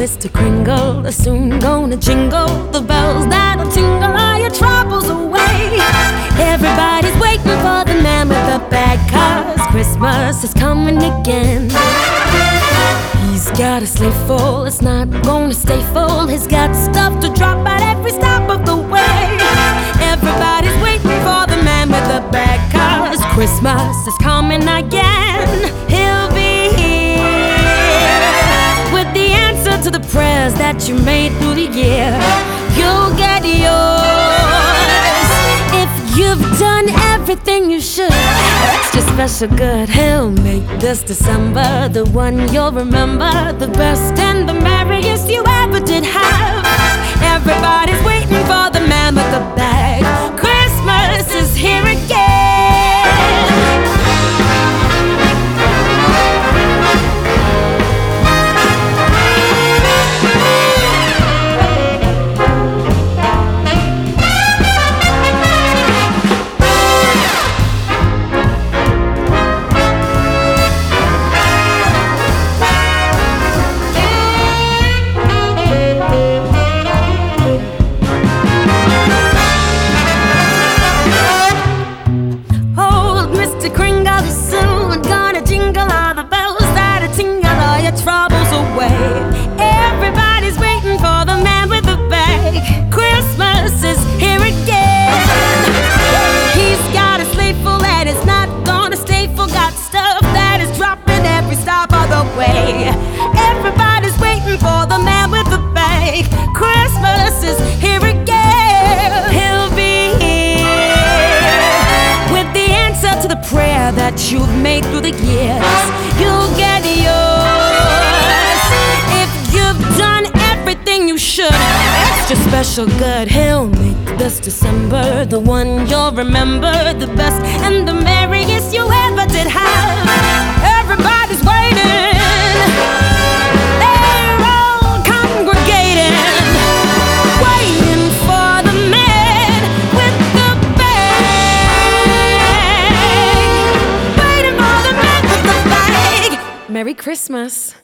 Mr. Kringle is soon gonna jingle the bells that'll tingle all your troubles away. Everybody's waiting for the man with the bag, cause Christmas is coming again. He's got a sleigh full, it's not gonna stay full. He's got stuff to drop at every stop of the way. Everybody's waiting for the man with the bag, cause Christmas is coming again. He'll that you made through the year. You'll get yours if you've done everything you should. Extra special good. He'll make this December the one you'll remember, the best and the merriest you ever did have. Everybody's waiting Everybody's waiting for the man with the bag. Christmas is here again. He's got a full and it's not gonna stay full. Got stuff that is dropping every stop the way. Everybody's waiting for the man with the bag. Christmas is here again. He'll be here with the answer to the prayer that you've made through the years. You'll get yours Extra special good. He'll make this December the one you'll remember, the best and the merriest you ever did have. Everybody's waiting. They're all congregating, waiting for the man with the bag. Waiting for the man with the bag. Merry Christmas.